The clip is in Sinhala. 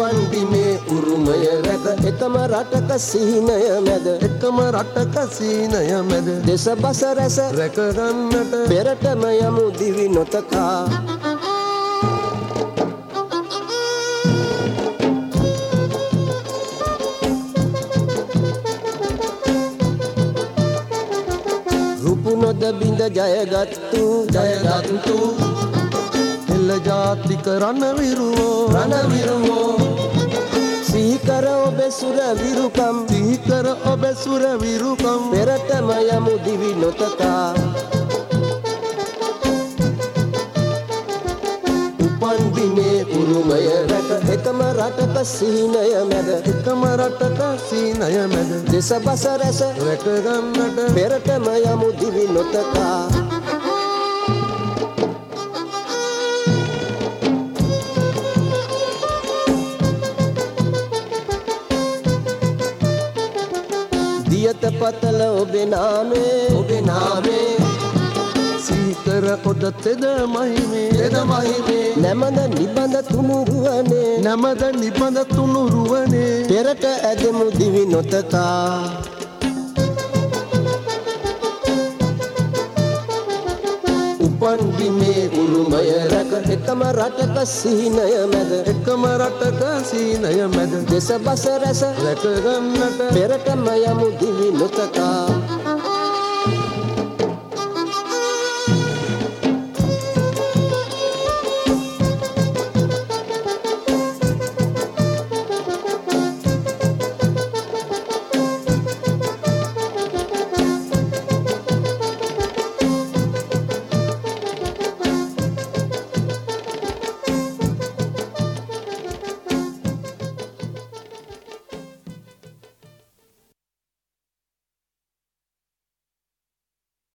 උපන්දිමේ උරුමය රැක එකම රටක සිහිනය මැද. එකම රටක සීනය මැද. දෙස බස රැස රැකගන්නට පෙරටම යමු දිවි නොතකා. රුපු නොද බිඳ ජයගත්තු. ජයගත්තු. එල්ල ජාතික රණවිරුවෝ රණවිරුවෝ සුර විරුකම්. සිහිකර ඔබ සුර විරුකම්. පෙරටම යමු දිවි නොතකා. උපන් දිනේ උරුමය රැක. එකම රටක සිහිනය මැද. එකම රටක සීනය මැද. දෙස බස රැස රැකගන්නට පෙරටම යමු දිවි නොතකා දියත පතල ඔබේ නාමේ ඔබේ නාමේ සීකර ඔද තෙද මහිමේ. එද මහිමේ. නැමද නිබඳ තුනුරුවනේ නැමද නිබඳ තුනුරුවනේ පෙරට ඇදමු දිවි නොතකා උපන් බිමේ උරුමය රැක. එකම රටක සිහිනය මැද. එකම රටක සීනය මැද. දෙස බස රැස රැකගන්නට. පෙරටම යමු දිවි නොතකා